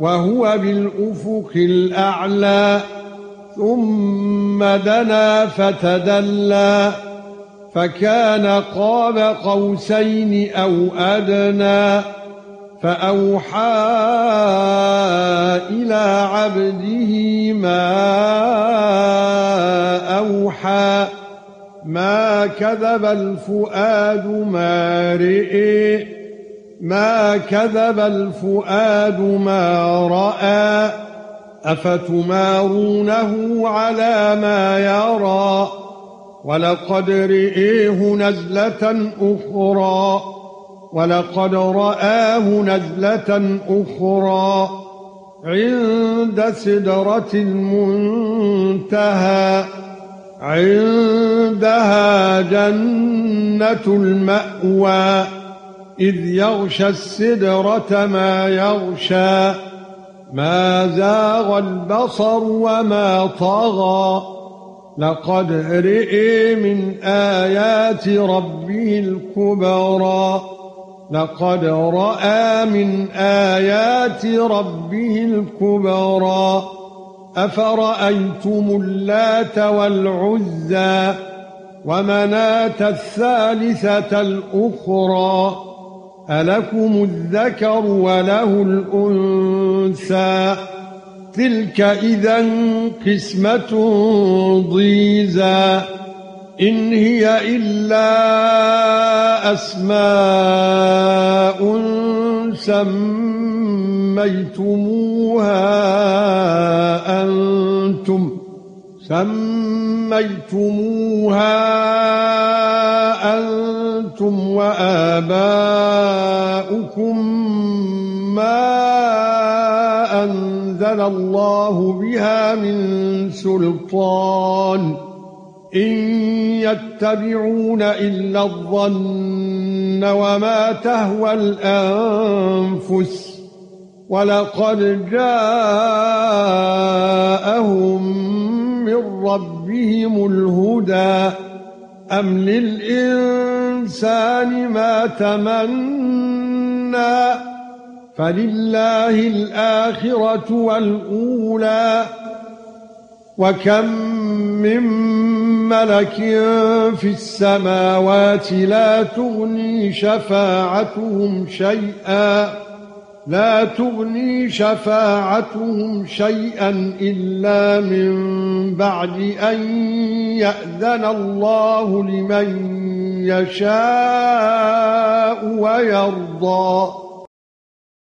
وهو بالأفق الأعلى ثم دنا فتدلى فكان قاب قوسين أو أدنى فأوحى إلى عبده ما أوحى ما كذب الفؤاد ما رئ ما كذب الفؤاد ما رأى أفتمارونه على ما يرى ولقد رئيه نزلة أخرى ولقد رآه نزلة أخرى عند سدرة المنتهى عندها جنة المأوى إذ يغشى السدرة ما يغشى ما زاغ البصر وما طغى. لقد رئي من آيات ربه الكبرى لقد رأى من آيات ربه الكبرى. أفرأيتم اللات والعزى ومناة الثالثة الأخرى؟ ألكم الذكر وله الأنثى؟ تلك إذا قسمة ضيزى. إن هي إلا أسماء سميتموها أنتم. سميتموها أنتم. وآباؤكم ما أنزل الله بها من سلطان إن يتبعون إلا الظن وما تهوى الأنفس ولقد جاءهم من ربهم الهدى أم للإنسان ما تمنى فلله الآخرة والأولى وكم من ملك في السماوات لا تغني شفاعتهم شيئا لا تغني شفاعتهم شيئا إلا من بعد أن يأذن الله لمن يشاء ويرضى.